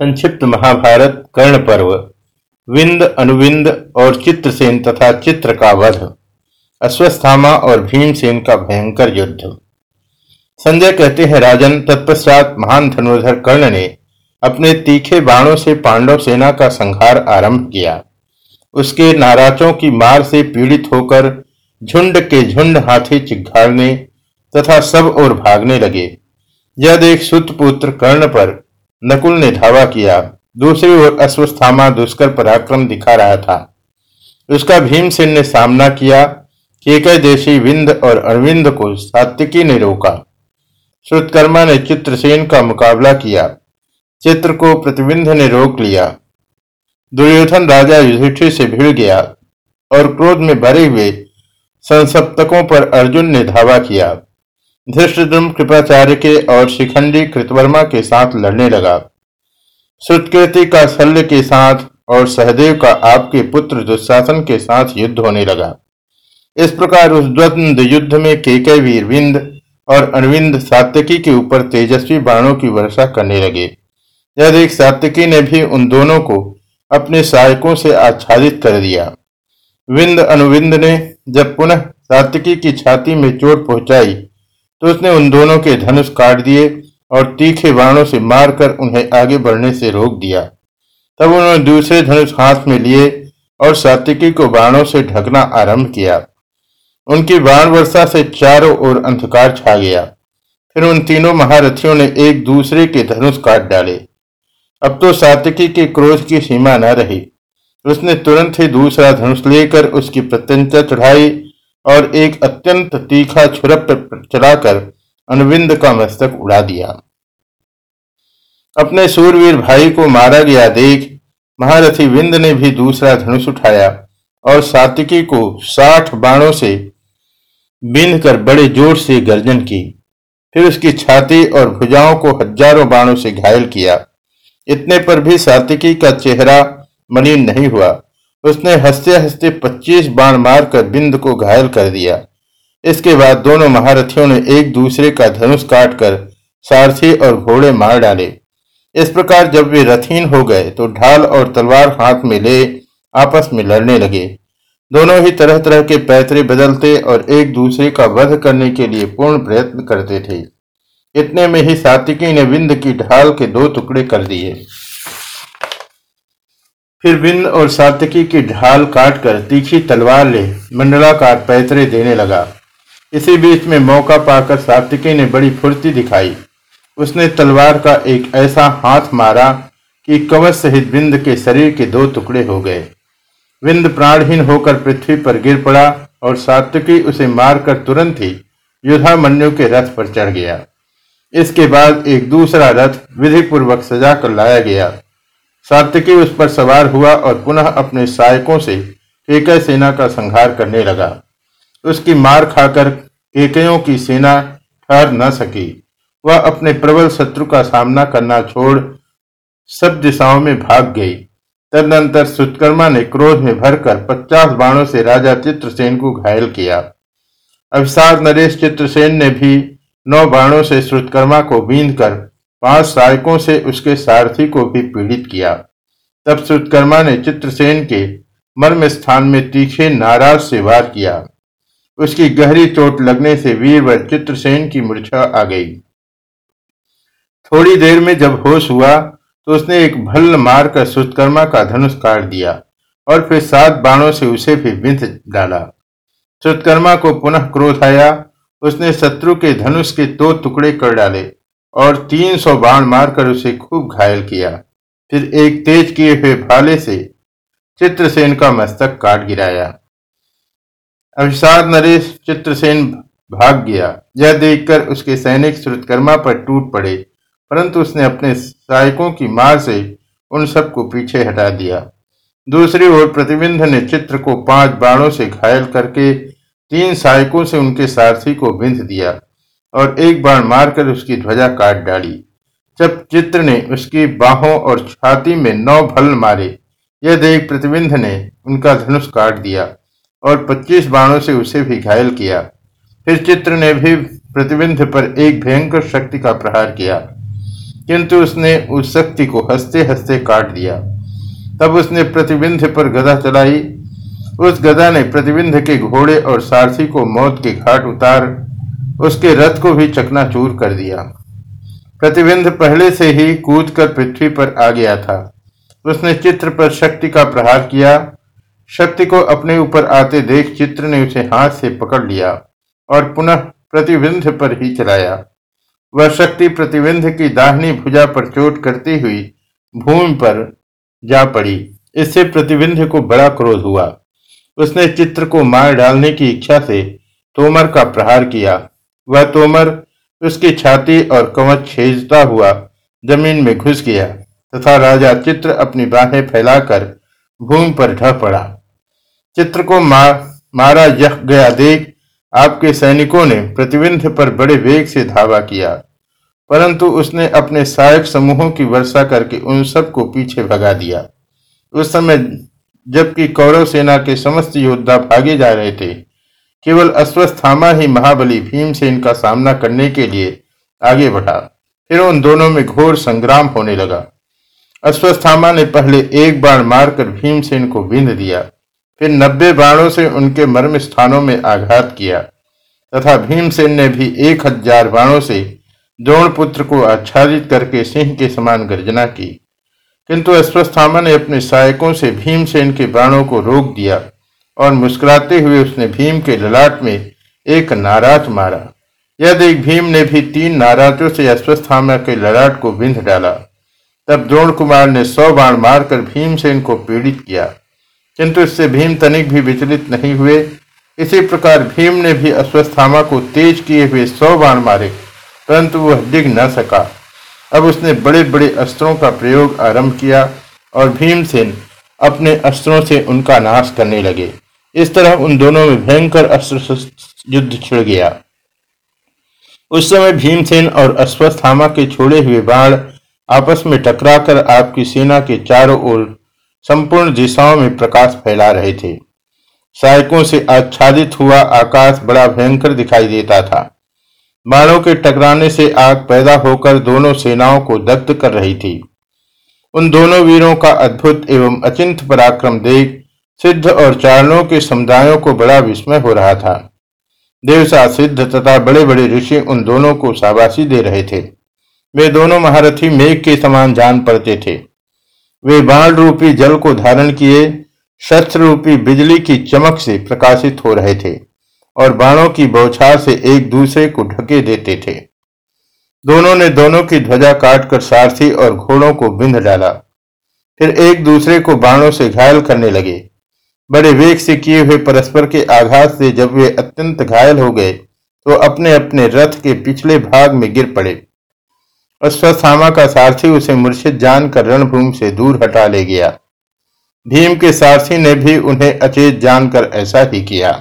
संक्षिप्त महाभारत कर्ण पर्व विंद, अनुविंद और चित्रसेन तथा चित्र का वध अश्वस्थामा और भीमसेन का भयंकर युद्ध। संजय कहते हैं, राजन, तत्पश्चात महान धनुर्धर कर्ण ने अपने तीखे बाणों से पांडव सेना का संहार आरंभ किया। उसके नाराजों की मार से पीड़ित होकर झुंड के झुंड हाथी चिघाड़ने तथा सब ओर भागने लगे। यह देख सुतपुत्र कर्ण पर नकुल ने धावा किया। दूसरी ओर अश्वस्थामा दुष्कर पराक्रम दिखा रहा था। उसका भीमसेन ने सामना किया केकय देशी विंद और अरविंद को सात्विकी ने रोका। श्रुतकर्मा ने चित्रसेन का मुकाबला किया। चित्र को प्रतिबिंध ने रोक लिया। दुर्योधन राजा युधिष्ठिर से भिड़ गया और क्रोध में भरे हुए संसप्तकों पर अर्जुन ने धावा किया। धृष्टद्रुम कृपाचार्य के और शिखंडी कृतवर्मा के साथ लड़ने लगा। श्रुतकीर्ति का शल्य के साथ और सहदेव का आपके पुत्र दुशासन के साथ युद्ध होने लगा। इस प्रकार उस द्वंद युद्ध में केके वीरविंद और अरविंद सात्यकी के ऊपर तेजस्वी बाणों की वर्षा करने लगे। यह देख सात्यकी ने भी उन दोनों को अपने सहायकों से आच्छादित कर दिया। विंद अनुविंद ने जब पुनः सात्यकी की छाती में चोट पहुंचाई तो उसने उन दोनों के धनुष काट दिए और तीखे बाणों से मारकर उन्हें आगे बढ़ने से रोक दिया। तब उन्होंने दूसरे धनुष हाथ में लिए और सात्विकी को बाणों से ढकना आरंभ किया। उनकी बाण वर्षा से चारों ओर अंधकार छा गया। फिर उन तीनों महारथियों ने एक दूसरे के धनुष काट डाले। अब तो सात्विकी के क्रोध की सीमा न रही। उसने तुरंत ही दूसरा धनुष लेकर उसकी प्रत्यंता चढ़ाई और एक अत्यंत तीखा छुरप चलाकर अनुविंद का मस्तक उड़ा दिया। अपने सूरवीर भाई को मारा गया देख महारथी विंद ने भी दूसरा धनुष उठाया और सातिकी को साठ बाणों से बिंद कर बड़े ज़ोर से गर्जन की। फिर उसकी छाती और भुजाओं को हज़ारों बाणों से घायल किया। इतने पर भी सातिकी का चेहरा मलिन नहीं हुआ। उसने हँसते हँसते पच्चीस बाण मारकर बिंद को घायल कर दिया। इसके बाद दोनों महारथियों ने एक दूसरे का धनुष काटकर सारथी और घोड़े मार डाले। इस प्रकार जब वे रथीन हो गए तो ढाल और तलवार हाथ में ले आपस में लड़ने लगे। दोनों ही तरह तरह के पैतरे बदलते और एक दूसरे का वध करने के लिए पूर्ण प्रयत्न करते थे। इतने में ही सातिकी ने विंद की ढाल के दो टुकड़े कर दिए। फिर बिंद और सातकी की ढाल काटकर तीखी तलवार ले मंडलाकार पैतरे देने लगा। इसी बीच में मौका पाकर सात्विकी ने बड़ी फुर्ती दिखाई। उसने तलवार का एक ऐसा हाथ मारा कि कवच सहित बिंद के शरीर के दो टुकड़े हो गए। विंद प्राणहीन होकर पृथ्वी पर गिर पड़ा और सात्विकी उसे मारकर तुरंत ही युद्धा मन्यु के रथ पर चढ़ गया। इसके बाद एक दूसरा रथ विधि पूर्वक सजा कर लाया गया। सात्यकी उस पर सवार हुआ और पुनः अपने सहायकों से केकय सेना का संहार करने लगा। उसकी मार खाकर केकयों की सेना ठहर न सकी। वह अपने प्रबल शत्रु का सामना करना छोड़ सब दिशाओं में भाग गई। तदनंतर सुत्कर्मा ने क्रोध में भरकर पचास बाणों से राजा चित्रसेन को घायल किया। अभिसार नरेश चित्रसेन ने भी नौ बाणों से श्रुतकर्मा को बींद कर पाँच सहायकों से उसके सारथी को भी पीड़ित किया। तब सुत्कर्मा ने चित्रसेन के मर्म स्थान में तीखे नाराज़ से वार किया। उसकी गहरी चोट लगने से वीर व चित्रसेन की मूर्छा आ गई। थोड़ी देर में जब होश हुआ तो उसने एक भल्ल मारकर सुत्कर्मा का धनुष काट दिया और फिर सात बाणों से उसे भी बिंध डाला। सुत्कर्मा को पुनः क्रोध आया। उसने शत्रु के धनुष के दो टुकड़े कर डाले। और तीन सौ बाण मारकर उसे खूब घायल किया। फिर एक तेज किए हुए भाले से चित्रसेन का मस्तक काट गिराया। अभिषाद नरेश चित्रसेन भाग गया। यह देखकर उसके सैनिक श्रुतकर्मा पर टूट पड़े, परंतु उसने अपने सहायकों की मार से उन सबको पीछे हटा दिया। दूसरी ओर प्रतिबिंध ने चित्र को पाँच बाणों से घायल करके तीन सहायकों से उनके सारथी को बिंध दिया। और एक बाण मारकर उसकी ध्वजा काट डाली। जब चित्र ने उसकी बाहों और छाती में नौ भल मारे, यह देख प्रतिबिंध ने उनका धनुष काट दिया और पच्चीस बाणों से उसे भी घायल किया। फिर चित्र ने भी प्रतिबिंध पर एक भयंकर शक्ति का प्रहार किया, किंतु उसने उस शक्ति को हँसते हँसते काट दिया। तब उसने प्रतिबिंध पर गदा चलाई। उस गदा ने प्रतिबिंध के घोड़े और सारथी को मौत के घाट उतार उसके रथ को भी चकनाचूर कर दिया। प्रतिबिंध पहले से ही कूद कर पृथ्वी पर आ गया था। उसने चित्र पर शक्ति का प्रहार किया। शक्ति को अपने ऊपर आते देख चित्र ने उसे हाथ से पकड़ लिया और पुनः प्रतिबिंध पर ही चलाया। वह शक्ति प्रतिबिंध की दाहिनी भुजा पर चोट करती हुई भूमि पर जा पड़ी। इससे प्रतिबिंध को बड़ा क्रोध हुआ। उसने चित्र को मार डालने की इच्छा से तोमर का प्रहार किया। वह तोमर उसकी छाती और कवच छेजता हुआ ज़मीन में घुस गया तथा राजा चित्र अपनी बाहें फैलाकर भूमि पर ढह पड़ा। चित्र को मार, मारा यह गया देख आपके सैनिकों ने प्रतिबिंध पर बड़े वेग से धावा किया परंतु उसने अपने सहायक समूहों की वर्षा करके उन सबको पीछे भगा दिया। उस समय जबकि कौरव सेना के समस्त योद्धा भागे जा रहे थे केवल अश्वस्थामा ही महाबली भीमसेन का सामना करने के लिए आगे बढ़ा। फिर उन दोनों में घोर संग्राम होने लगा। अश्वस्थामा ने पहले एक बाण मारकर भीमसेन को बिंद दिया। फिर नब्बे बाणों से उनके मर्म स्थानों में आघात किया। तथा भीमसेन ने भी एक हज़ार बाणों से द्रोणपुत्र को आच्छादित करके सिंह के समान गर्जना की। किंतु अश्वस्थामा ने अपने सहायकों से भीमसेन के बाणों को रोक दिया। और मुस्कुराते हुए उसने भीम के ललाट में एक नाराज़ मारा। यह देख भीम ने भी तीन नाराजों से अश्वस्थामा के ललाट को बिंध डाला। तब द्रोण कुमार ने सौ बाण मारकर भीमसेन को पीड़ित किया। किंतु इससे भीम तनिक भी विचलित नहीं हुए। इसी प्रकार भीम ने भी अश्वस्थामा को तेज किए हुए सौ बाण मारे, परंतु वह डिग न सका। अब उसने बड़े बड़े अस्त्रों का प्रयोग आरंभ किया और भीमसेन अपने अस्त्रों से उनका नाश करने लगे। इस तरह उन दोनों में भयंकर अस्त्र युद्ध छिड़ गया। उस समय भीमसेन और अश्वस्थामा के छोड़े हुए बाण आपस में टकराकर आपकी सेना के चारों ओर संपूर्ण दिशाओं में प्रकाश फैला रहे थे। सहायकों से आच्छादित हुआ आकाश बड़ा भयंकर दिखाई देता था। बाणों के टकराने से आग पैदा होकर दोनों सेनाओं को दग्ध कर रही थी। उन दोनों वीरों का अद्भुत एवं अचिंत पराक्रम देख सिद्ध और चारणों के समुदायों को बड़ा विस्मय हो रहा था। देवसा सिद्ध तथा बड़े बड़े ऋषि उन दोनों को शाबाशी दे रहे थे। वे दोनों महारथी मेघ के समान जान पड़ते थे। वे बाण रूपी जल को धारण किए शस्त्र रूपी बिजली की चमक से प्रकाशित हो रहे थे और बाणों की बौछार से एक दूसरे को ढके देते थे। दोनों ने दोनों की ध्वजा काटकर सारथी और घोड़ों को बिंध डाला। फिर एक दूसरे को बाणों से घायल करने लगे। बड़े वेग से किए हुए परस्पर के आघात से जब वे अत्यंत घायल हो गए तो अपने अपने रथ के पिछले भाग में गिर पड़े अश्वत्थामा का सारथी उसे मूर्छित जानकर रणभूमि से दूर हटा ले गया। भीम के सारथी ने भी उन्हें अचेत जानकर ऐसा ही किया।